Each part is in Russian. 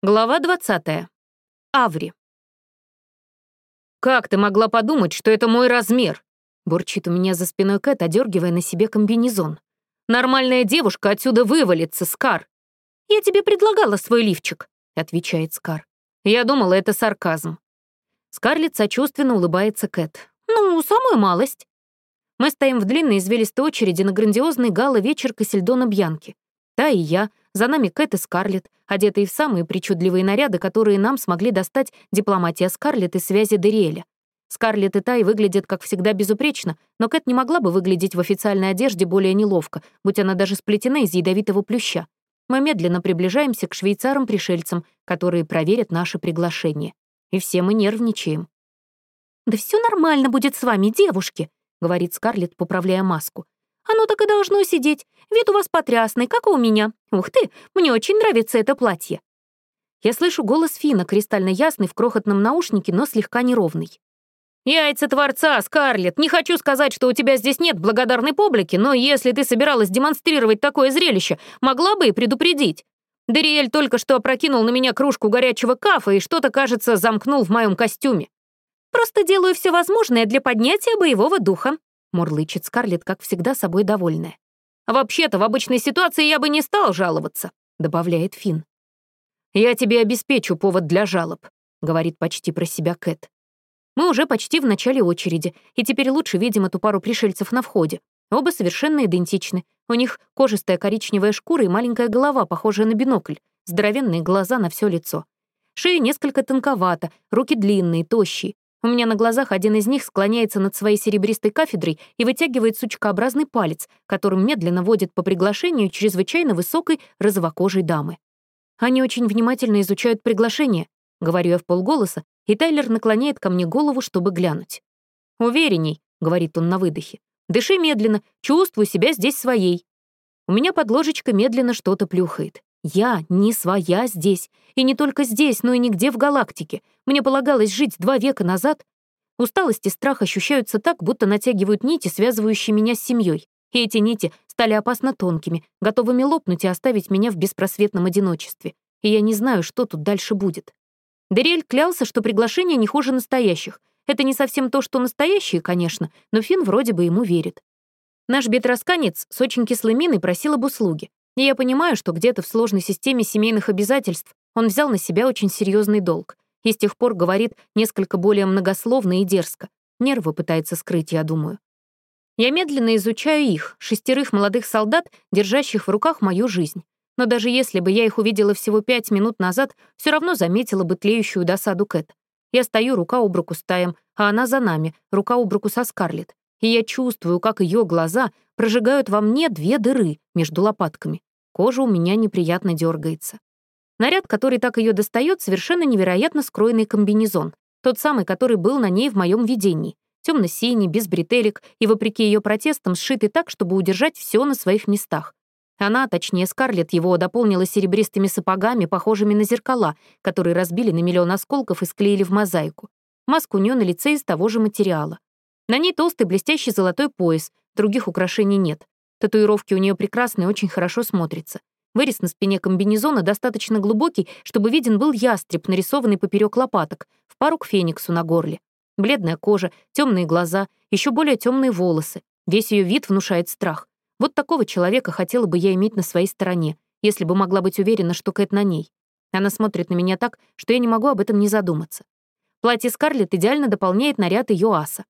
Глава 20. Аври. «Как ты могла подумать, что это мой размер?» Бурчит у меня за спиной Кэт, одергивая на себе комбинезон. «Нормальная девушка отсюда вывалится, Скар!» «Я тебе предлагала свой лифчик», — отвечает Скар. Я думала, это сарказм. Скарлетт сочувственно улыбается Кэт. «Ну, самую малость». Мы стоим в длинной извилистой очереди на грандиозный гала-вечер Кассельдона Бьянки. Та и я, за нами Кэт и Скарлетт, одетые в самые причудливые наряды, которые нам смогли достать дипломатия Скарлетт и связи Дериэля. Скарлетт и Тай выглядят, как всегда, безупречно, но Кэт не могла бы выглядеть в официальной одежде более неловко, будь она даже сплетена из ядовитого плюща. Мы медленно приближаемся к швейцарам-пришельцам, которые проверят наше приглашение. И все мы нервничаем. «Да все нормально будет с вами, девушки», — говорит Скарлетт, поправляя маску. Оно так и должно сидеть. Вид у вас потрясный, как у меня. Ух ты, мне очень нравится это платье». Я слышу голос Фина, кристально ясный в крохотном наушнике, но слегка неровный. «Яйца Творца, Скарлетт, не хочу сказать, что у тебя здесь нет благодарной публики, но если ты собиралась демонстрировать такое зрелище, могла бы и предупредить. Дериэль только что опрокинул на меня кружку горячего кафа и что-то, кажется, замкнул в моем костюме. Просто делаю все возможное для поднятия боевого духа», — мурлычет Скарлетт, как всегда, собой довольная. «Вообще-то, в обычной ситуации я бы не стал жаловаться», — добавляет Финн. «Я тебе обеспечу повод для жалоб», — говорит почти про себя Кэт. Мы уже почти в начале очереди, и теперь лучше видим эту пару пришельцев на входе. Оба совершенно идентичны. У них кожистая коричневая шкура и маленькая голова, похожая на бинокль, здоровенные глаза на все лицо. Шея несколько тонковата, руки длинные, тощие, у меня на глазах один из них склоняется над своей серебристой кафедрой и вытягивает сучкообразный палец, которым медленно водит по приглашению чрезвычайно высокой розовокожей дамы. Они очень внимательно изучают приглашение, говорю я в полголоса, и Тайлер наклоняет ко мне голову, чтобы глянуть. «Уверенней», — говорит он на выдохе. «Дыши медленно, чувствуй себя здесь своей». У меня под ложечкой медленно что-то плюхает. Я не своя здесь. И не только здесь, но и нигде в галактике. Мне полагалось жить два века назад. Усталость и страх ощущаются так, будто натягивают нити, связывающие меня с семьей. И эти нити стали опасно тонкими, готовыми лопнуть и оставить меня в беспросветном одиночестве. И я не знаю, что тут дальше будет. Дериэль клялся, что приглашение не хуже настоящих. Это не совсем то, что настоящие, конечно, но Финн вроде бы ему верит. Наш бедросканец с очень кислой миной просил об услуге. И я понимаю, что где-то в сложной системе семейных обязательств он взял на себя очень серьезный долг. И с тех пор говорит несколько более многословно и дерзко. Нервы пытается скрыть, я думаю. Я медленно изучаю их, шестерых молодых солдат, держащих в руках мою жизнь. Но даже если бы я их увидела всего пять минут назад, все равно заметила бы тлеющую досаду Кэт. Я стою рука об руку с Таем, а она за нами, рука об руку со Скарлетт. И я чувствую, как ее глаза прожигают во мне две дыры между лопатками. Кожа у меня неприятно дергается. Наряд, который так ее достает, совершенно невероятно скроенный комбинезон. Тот самый, который был на ней в моем видении. Темно-синий, без бретелек и, вопреки ее протестам, сшитый так, чтобы удержать все на своих местах. Она, точнее Скарлетт, его дополнила серебристыми сапогами, похожими на зеркала, которые разбили на миллион осколков и склеили в мозаику. Маска у нее на лице из того же материала. На ней толстый блестящий золотой пояс, других украшений нет. Татуировки у нее прекрасные, очень хорошо смотрятся. Вырез на спине комбинезона достаточно глубокий, чтобы виден был ястреб, нарисованный поперек лопаток, в пару к фениксу на горле. Бледная кожа, темные глаза, еще более темные волосы. Весь ее вид внушает страх. Вот такого человека хотела бы я иметь на своей стороне, если бы могла быть уверена, что Кэт на ней. Она смотрит на меня так, что я не могу об этом не задуматься. Платье Скарлетт идеально дополняет наряд ее аса.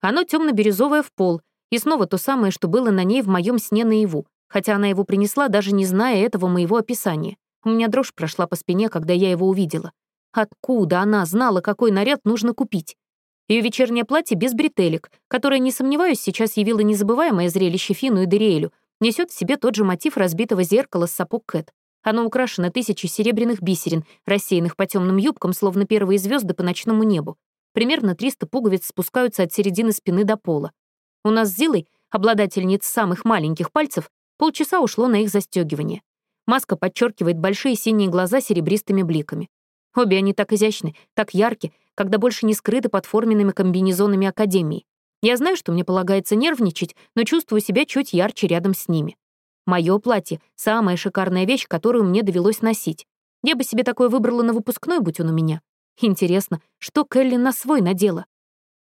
Оно темно бирюзовое в пол, и снова то самое, что было на ней в моем сне наяву, хотя она его принесла, даже не зная этого моего описания. У меня дрожь прошла по спине, когда я его увидела. Откуда она знала, какой наряд нужно купить? Ее вечернее платье без бретелек, которое, не сомневаюсь, сейчас явило незабываемое зрелище Фину и Дериэлю, несет в себе тот же мотив разбитого зеркала с сапог Кэт. Оно украшено тысячей серебряных бисерин, рассеянных по темным юбкам, словно первые звезды по ночному небу. Примерно 300 пуговиц спускаются от середины спины до пола. У нас с Зилой, обладательниц самых маленьких пальцев, полчаса ушло на их застегивание. Маска подчеркивает большие синие глаза серебристыми бликами. Обе они так изящны, так ярки, когда больше не скрыты под форменными комбинезонами Академии. Я знаю, что мне полагается нервничать, но чувствую себя чуть ярче рядом с ними. Мое платье — самая шикарная вещь, которую мне довелось носить. Я бы себе такое выбрала на выпускной, будь он у меня. Интересно, что Келли на свой надела?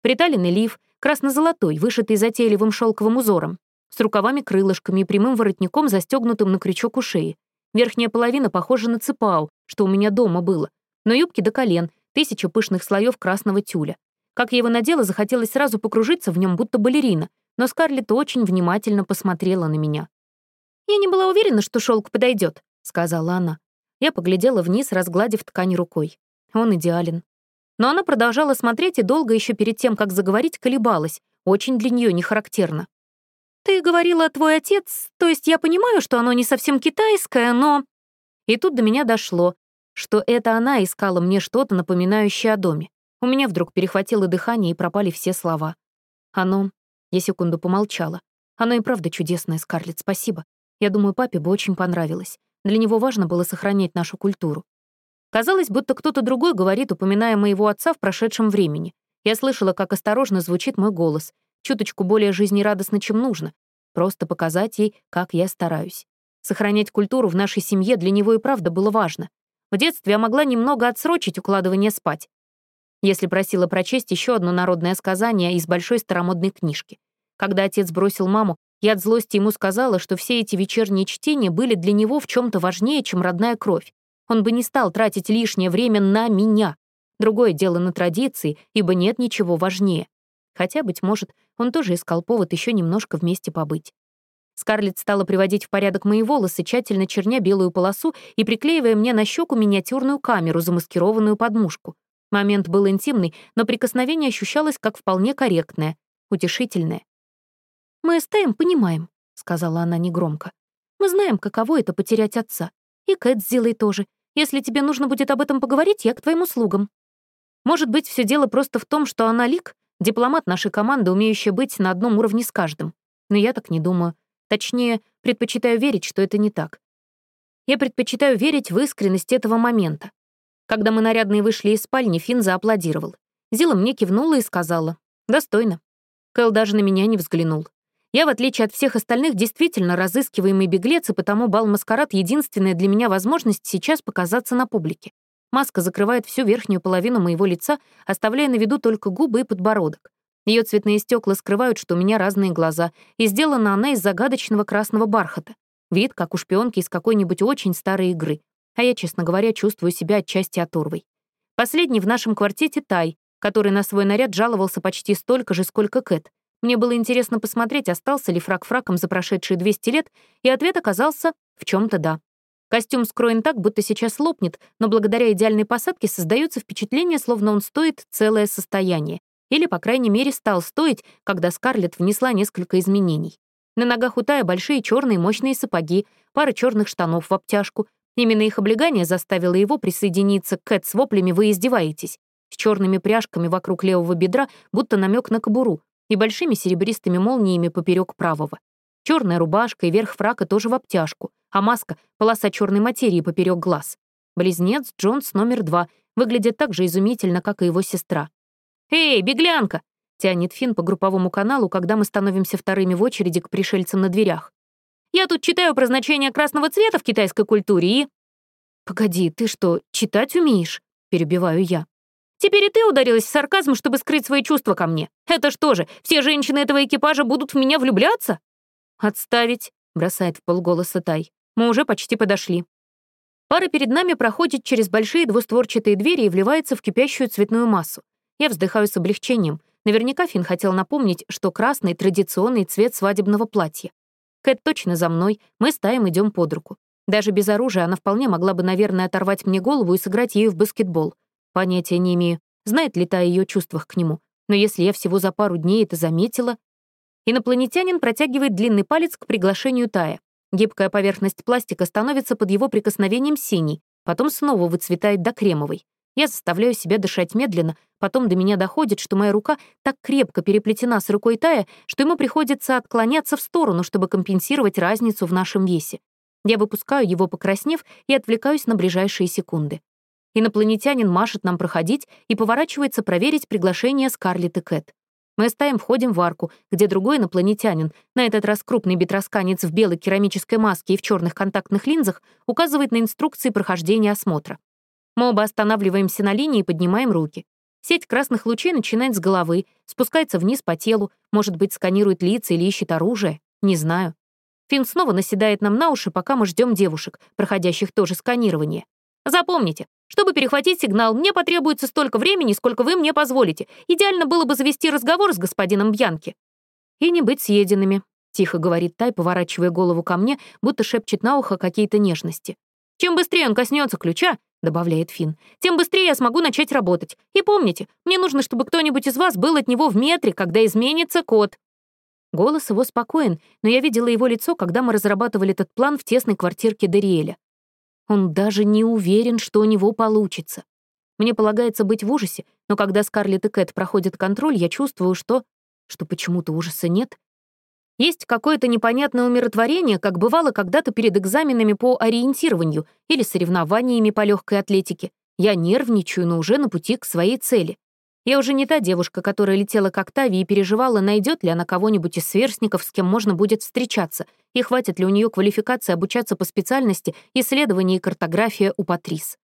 Приталенный лиф, красно-золотой, вышитый затейливым шелковым узором, с рукавами-крылышками и прямым воротником, застегнутым на крючок у шеи. Верхняя половина похожа на цепау, что у меня дома было, но юбки до колен, тысяча пышных слоев красного тюля. Как я его надела, захотелось сразу покружиться в нем, будто балерина, но Скарлетт очень внимательно посмотрела на меня. «Я не была уверена, что шелк подойдет, сказала она. Я поглядела вниз, разгладив ткань рукой. Он идеален. Но она продолжала смотреть и долго еще перед тем, как заговорить, колебалась. Очень для нее не характерно. «Ты говорила, твой отец, то есть я понимаю, что оно не совсем китайское, но...» И тут до меня дошло, что это она искала мне что-то, напоминающее о доме. У меня вдруг перехватило дыхание и пропали все слова. Оно... Я секунду помолчала. Оно и правда чудесное, Скарлетт, спасибо. Я думаю, папе бы очень понравилось. Для него важно было сохранять нашу культуру. Казалось, будто кто-то другой говорит, упоминая моего отца в прошедшем времени. Я слышала, как осторожно звучит мой голос, чуточку более жизнерадостно, чем нужно. Просто показать ей, как я стараюсь. Сохранять культуру в нашей семье для него и правда было важно. В детстве я могла немного отсрочить укладывание спать, если просила прочесть еще одно народное сказание из большой старомодной книжки. Когда отец бросил маму, я от злости ему сказала, что все эти вечерние чтения были для него в чем то важнее, чем родная кровь. Он бы не стал тратить лишнее время на меня. Другое дело на традиции, ибо нет ничего важнее. Хотя, быть может, он тоже искал повод еще немножко вместе побыть. Скарлетт стала приводить в порядок мои волосы, тщательно черня белую полосу и приклеивая мне на щеку миниатюрную камеру, замаскированную под мушку. Момент был интимный, но прикосновение ощущалось как вполне корректное, утешительное. «Мы с понимаем», — сказала она негромко. «Мы знаем, каково это потерять отца. И Кэт с тоже. Если тебе нужно будет об этом поговорить, я к твоим услугам». Может быть, все дело просто в том, что она Лик, дипломат нашей команды, умеющая быть на одном уровне с каждым. Но я так не думаю. Точнее, предпочитаю верить, что это не так. Я предпочитаю верить в искренность этого момента, когда мы нарядные вышли из спальни, Финн зааплодировал. Зила мне кивнула и сказала «Достойно». Кэл даже на меня не взглянул. Я, в отличие от всех остальных, действительно разыскиваемый беглец, и потому бал-маскарад — единственная для меня возможность сейчас показаться на публике. Маска закрывает всю верхнюю половину моего лица, оставляя на виду только губы и подбородок. Ее цветные стекла скрывают, что у меня разные глаза, и сделана она из загадочного красного бархата. Вид, как у шпионки из какой-нибудь очень старой игры а я, честно говоря, чувствую себя отчасти оторвой. Последний в нашем квартете Тай, который на свой наряд жаловался почти столько же, сколько Кэт. Мне было интересно посмотреть, остался ли фрак фраком за прошедшие 200 лет, и ответ оказался в чем то да. Костюм скроен так, будто сейчас лопнет, но благодаря идеальной посадке создается впечатление, словно он стоит целое состояние. Или, по крайней мере, стал стоить, когда Скарлетт внесла несколько изменений. На ногах у Тая большие черные мощные сапоги, пара черных штанов в обтяжку, Именно их облегание заставило его присоединиться к Кэт с воплями «Вы издеваетесь», с черными пряжками вокруг левого бедра, будто намек на кобуру, и большими серебристыми молниями поперек правого. Черная рубашка и верх фрака тоже в обтяжку, а маска — полоса черной материи поперек глаз. Близнец Джонс номер два выглядит так же изумительно, как и его сестра. «Эй, беглянка!» — тянет Финн по групповому каналу, когда мы становимся вторыми в очереди к пришельцам на дверях. Я тут читаю про значение красного цвета в китайской культуре и...» «Погоди, ты что, читать умеешь?» — перебиваю я. «Теперь и ты ударилась в сарказм, чтобы скрыть свои чувства ко мне. Это что же, все женщины этого экипажа будут в меня влюбляться?» «Отставить», — бросает в полголоса Тай. «Мы уже почти подошли». Пара перед нами проходит через большие двустворчатые двери и вливается в кипящую цветную массу. Я вздыхаю с облегчением. Наверняка Финн хотел напомнить, что красный — традиционный цвет свадебного платья. Кэт точно за мной, мы с Таем идем под руку. Даже без оружия она вполне могла бы, наверное, оторвать мне голову и сыграть ею в баскетбол. Понятия не имею, знает ли та о ее чувствах к нему. Но если я всего за пару дней это заметила... Инопланетянин протягивает длинный палец к приглашению Тая. Гибкая поверхность пластика становится под его прикосновением синей, потом снова выцветает до кремовой. Я заставляю себя дышать медленно, потом до меня доходит, что моя рука так крепко переплетена с рукой Тая, что ему приходится отклоняться в сторону, чтобы компенсировать разницу в нашем весе. Я выпускаю его, покраснев, и отвлекаюсь на ближайшие секунды. Инопланетянин машет нам проходить и поворачивается проверить приглашение Скарлетт и Кэт. Мы с Таем входим в арку, где другой инопланетянин, на этот раз крупный бетросканец в белой керамической маске и в черных контактных линзах, указывает на инструкции прохождения осмотра. Мы оба останавливаемся на линии и поднимаем руки. Сеть красных лучей начинает с головы, спускается вниз по телу, может быть, сканирует лица или ищет оружие. Не знаю. Финн снова наседает нам на уши, пока мы ждем девушек, проходящих тоже сканирование. Запомните, чтобы перехватить сигнал, мне потребуется столько времени, сколько вы мне позволите. Идеально было бы завести разговор с господином Бьянки. И не быть съеденными, тихо говорит Тай, поворачивая голову ко мне, будто шепчет на ухо какие-то нежности. Чем быстрее он коснется ключа, добавляет Финн, тем быстрее я смогу начать работать. И помните, мне нужно, чтобы кто-нибудь из вас был от него в метре, когда изменится код. Голос его спокоен, но я видела его лицо, когда мы разрабатывали этот план в тесной квартирке Дериэля. Он даже не уверен, что у него получится. Мне полагается быть в ужасе, но когда Скарлетт и Кэт проходят контроль, я чувствую, что... что почему-то ужаса нет. Есть какое-то непонятное умиротворение, как бывало когда-то перед экзаменами по ориентированию или соревнованиями по легкой атлетике. Я нервничаю, но уже на пути к своей цели. Я уже не та девушка, которая летела к Октавии и переживала, найдет ли она кого-нибудь из сверстников, с кем можно будет встречаться, и хватит ли у нее квалификации обучаться по специальности исследование и картография у Патрис.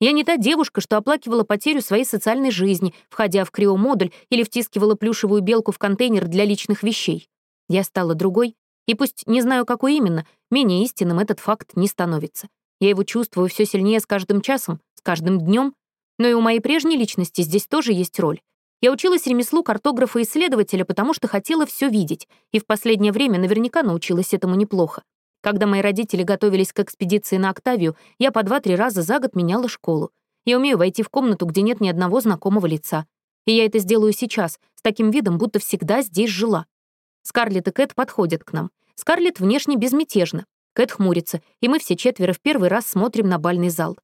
Я не та девушка, что оплакивала потерю своей социальной жизни, входя в криомодуль или втискивала плюшевую белку в контейнер для личных вещей. Я стала другой, и пусть не знаю, какой именно, менее истинным этот факт не становится. Я его чувствую все сильнее с каждым часом, с каждым днем, но и у моей прежней личности здесь тоже есть роль. Я училась ремеслу картографа-исследователя, потому что хотела все видеть, и в последнее время наверняка научилась этому неплохо. Когда мои родители готовились к экспедиции на Октавию, я по два-три раза за год меняла школу. Я умею войти в комнату, где нет ни одного знакомого лица. И я это сделаю сейчас, с таким видом, будто всегда здесь жила. Скарлетт и Кэт подходят к нам. Скарлетт внешне безмятежна. Кэт хмурится, и мы все четверо в первый раз смотрим на бальный зал.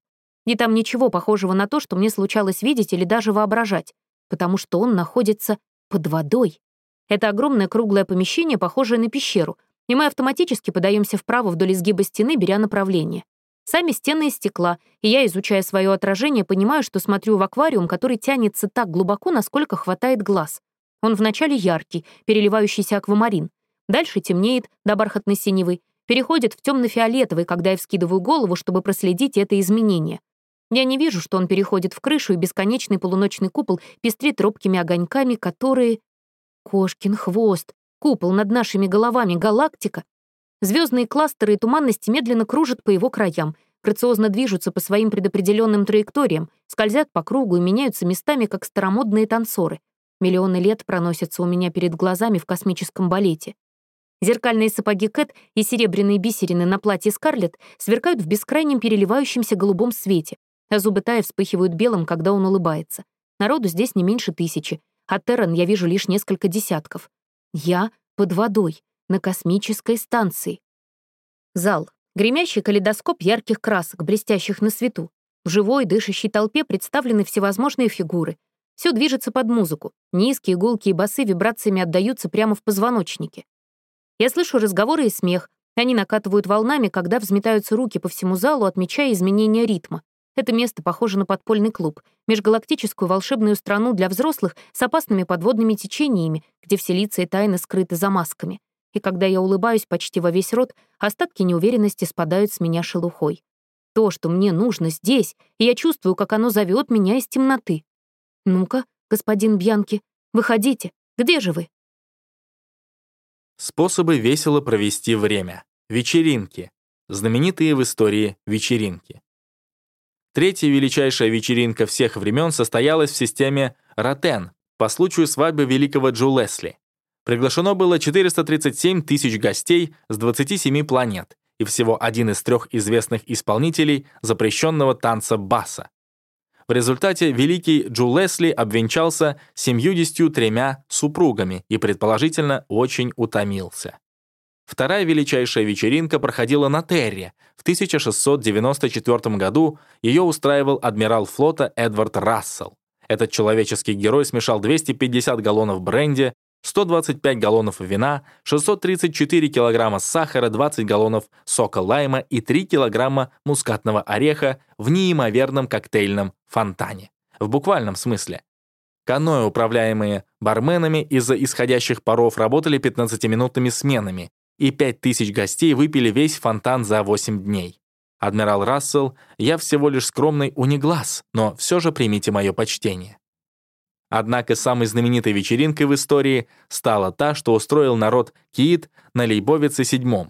И там ничего похожего на то, что мне случалось видеть или даже воображать, потому что он находится под водой. Это огромное круглое помещение, похожее на пещеру, и мы автоматически подаемся вправо вдоль изгиба стены, беря направление. Сами стены из стекла, и я, изучая свое отражение, понимаю, что смотрю в аквариум, который тянется так глубоко, насколько хватает глаз. Он вначале яркий, переливающийся аквамарин. Дальше темнеет до бархатной синевы, переходит в темно-фиолетовый, когда я вскидываю голову, чтобы проследить это изменение. Я не вижу, что он переходит в крышу, и бесконечный полуночный купол пестрит робкими огоньками, которые... Кошкин хвост, купол над нашими головами, галактика. Звездные кластеры и туманности медленно кружат по его краям, грациозно движутся по своим предопределенным траекториям, скользят по кругу и меняются местами, как старомодные танцоры. Миллионы лет проносятся у меня перед глазами в космическом балете. Зеркальные сапоги Кэт и серебряные бисерины на платье Скарлетт сверкают в бескрайнем переливающемся голубом свете, а зубы Тая вспыхивают белым, когда он улыбается. Народу здесь не меньше тысячи, а Террен я вижу лишь несколько десятков. Я под водой, на космической станции. Зал. Гремящий калейдоскоп ярких красок, блестящих на свету. В живой, дышащей толпе представлены всевозможные фигуры. Все движется под музыку. Низкие, гулкие басы вибрациями отдаются прямо в позвоночнике. Я слышу разговоры и смех. Они накатывают волнами, когда взметаются руки по всему залу, отмечая изменения ритма. Это место похоже на подпольный клуб, межгалактическую волшебную страну для взрослых с опасными подводными течениями, где все лица и тайны скрыты за масками. И когда я улыбаюсь почти во весь рот, остатки неуверенности спадают с меня шелухой. То, что мне нужно здесь, и я чувствую, как оно зовет меня из темноты. «Ну-ка, господин Бьянки, выходите. Где же вы?» Способы весело провести время. Вечеринки. Знаменитые в истории вечеринки. Третья величайшая вечеринка всех времен состоялась в системе Ротен по случаю свадьбы великого Джо Лесли. Приглашено было 437 тысяч гостей с 27 планет и всего один из трех известных исполнителей запрещенного танца баса. В результате великий Джо Лесли обвенчался 73 супругами и, предположительно, очень утомился. Вторая величайшая вечеринка проходила на Терре. В 1694 году ее устраивал адмирал флота Эдвард Рассел. Этот человеческий герой смешал 250 галлонов бренди, 125 галлонов вина, 634 килограмма сахара, 20 галлонов сока лайма и 3 килограмма мускатного ореха в неимоверном коктейльном фонтане. В буквальном смысле. Каноэ, управляемые барменами из-за исходящих паров, работали 15-минутными сменами, и 5000 гостей выпили весь фонтан за 8 дней. Адмирал Рассел, я всего лишь скромный униглаз, но все же примите мое почтение. Однако самой знаменитой вечеринкой в истории стала та, что устроил народ Киит на Лейбовице VII.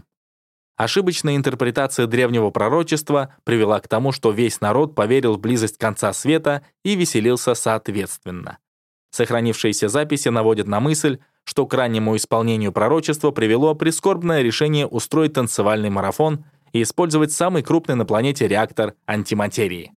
Ошибочная интерпретация древнего пророчества привела к тому, что весь народ поверил в близость конца света и веселился соответственно. Сохранившиеся записи наводят на мысль, что к раннему исполнению пророчества привело прискорбное решение устроить танцевальный марафон и использовать самый крупный на планете реактор антиматерии.